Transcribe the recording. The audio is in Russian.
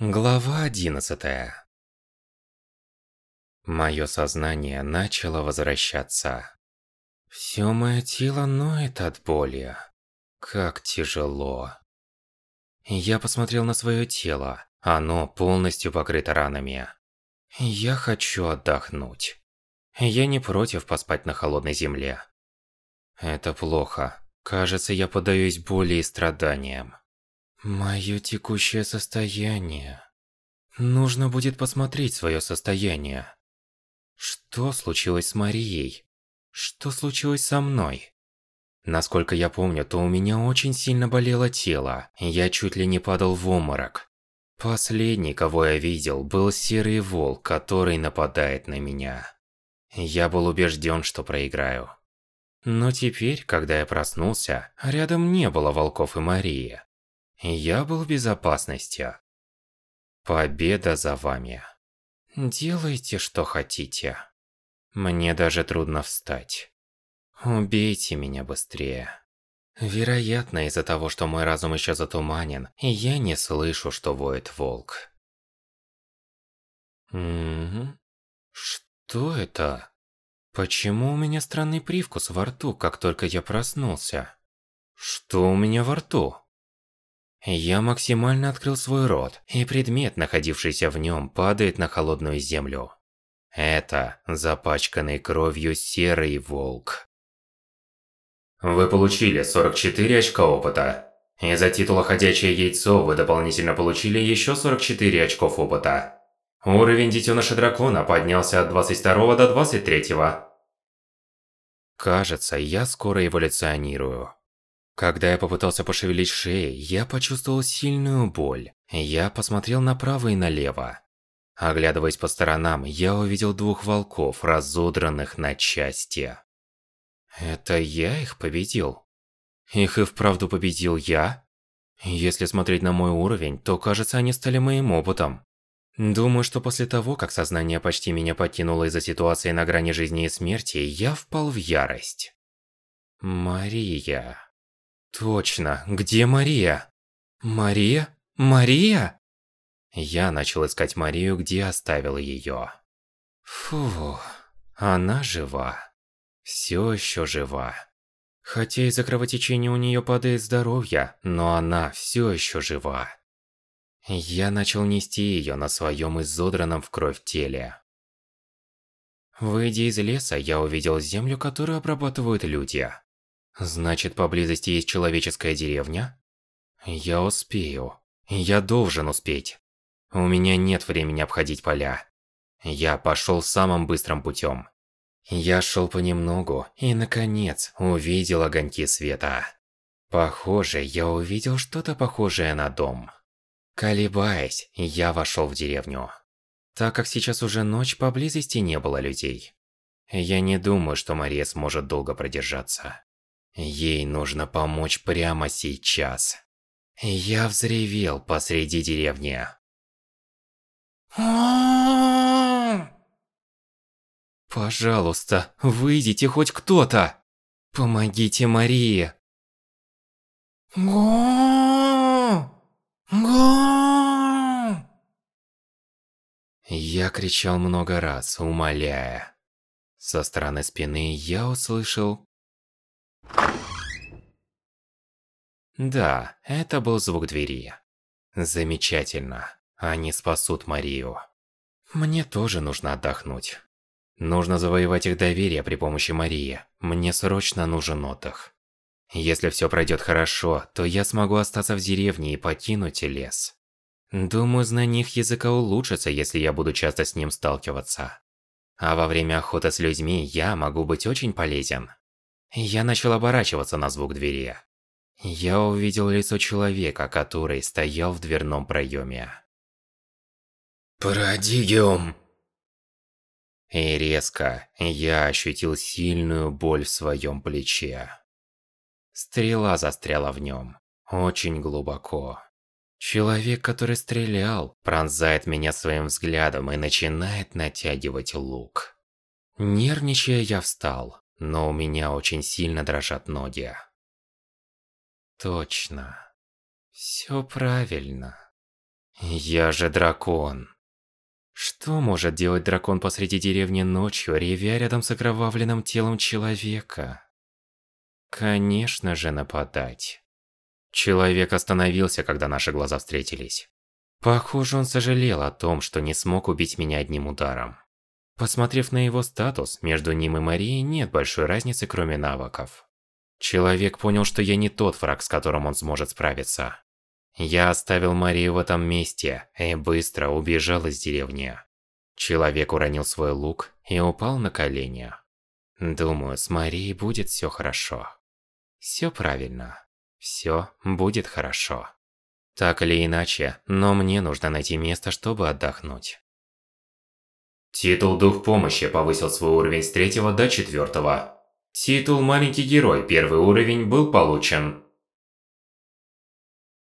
Глава одиннадцатая. Мое сознание начало возвращаться. Все мое тело ноет от боли. Как тяжело. Я посмотрел на свое тело. Оно полностью покрыто ранами. Я хочу отдохнуть. Я не против поспать на холодной земле. Это плохо. Кажется, я поддаюсь боли и страданиям. Мое текущее состояние. Нужно будет посмотреть свое состояние. Что случилось с Марией? Что случилось со мной? Насколько я помню, то у меня очень сильно болело тело. Я чуть ли не падал в обморок. Последний, кого я видел, был серый волк, который нападает на меня. Я был убежден, что проиграю. Но теперь, когда я проснулся, рядом не было волков и Марии. Я был в безопасности. Победа за вами. Делайте, что хотите. Мне даже трудно встать. Убейте меня быстрее. Вероятно, из-за того, что мой разум еще затуманен, я не слышу, что воет волк. Угу. Что это? Почему у меня странный привкус во рту, как только я проснулся? Что у меня во рту? Я максимально открыл свой рот, и предмет, находившийся в нем, падает на холодную землю. Это запачканный кровью серый волк. Вы получили 44 очка опыта. Из-за титула «Ходячее яйцо» вы дополнительно получили еще 44 очков опыта. Уровень детеныша дракона поднялся от 22 до 23. Кажется, я скоро эволюционирую. Когда я попытался пошевелить шеей, я почувствовал сильную боль. Я посмотрел направо и налево. Оглядываясь по сторонам, я увидел двух волков, разодранных на части. Это я их победил? Их и вправду победил я? Если смотреть на мой уровень, то кажется, они стали моим опытом. Думаю, что после того, как сознание почти меня покинуло из-за ситуации на грани жизни и смерти, я впал в ярость. Мария... Точно, где Мария? Мария? Мария? Я начал искать Марию, где оставил ее. Фу, она жива. Все еще жива. Хотя из-за кровотечения у нее падает здоровье, но она все еще жива. Я начал нести ее на своем изодранном в кровь теле. Выйдя из леса, я увидел землю, которую обрабатывают люди. Значит, поблизости есть человеческая деревня? Я успею. Я должен успеть. У меня нет времени обходить поля. Я пошел самым быстрым путем. Я шел понемногу и, наконец, увидел огоньки света. Похоже, я увидел что-то похожее на дом. Колебаясь, я вошел в деревню. Так как сейчас уже ночь, поблизости не было людей. Я не думаю, что Мария сможет долго продержаться. Ей нужно помочь прямо сейчас. Я взревел посреди деревни. Пожалуйста, выйдите хоть кто-то. Помогите Марии. Я кричал много раз, умоляя. Со стороны спины я услышал да, это был звук двери. Замечательно. Они спасут Марию. Мне тоже нужно отдохнуть. Нужно завоевать их доверие при помощи Марии. Мне срочно нужен отдых. Если все пройдет хорошо, то я смогу остаться в деревне и покинуть лес. Думаю, знание их языка улучшится, если я буду часто с ним сталкиваться. А во время охоты с людьми я могу быть очень полезен. Я начал оборачиваться на звук двери. Я увидел лицо человека, который стоял в дверном проеме. Парадигиум! И резко я ощутил сильную боль в своем плече. Стрела застряла в нем. Очень глубоко. Человек, который стрелял, пронзает меня своим взглядом и начинает натягивать лук. Нервничая, я встал но у меня очень сильно дрожат ноги. Точно. Все правильно. Я же дракон. Что может делать дракон посреди деревни ночью, ревя рядом с окровавленным телом человека? Конечно же нападать. Человек остановился, когда наши глаза встретились. Похоже, он сожалел о том, что не смог убить меня одним ударом. Посмотрев на его статус, между ним и Марией нет большой разницы, кроме навыков. Человек понял, что я не тот враг, с которым он сможет справиться. Я оставил Марию в этом месте и быстро убежал из деревни. Человек уронил свой лук и упал на колени. Думаю, с Марией будет все хорошо. Все правильно. Все будет хорошо. Так или иначе, но мне нужно найти место, чтобы отдохнуть. Титул Дух Помощи повысил свой уровень с третьего до четвертого. Титул Маленький Герой первый уровень был получен.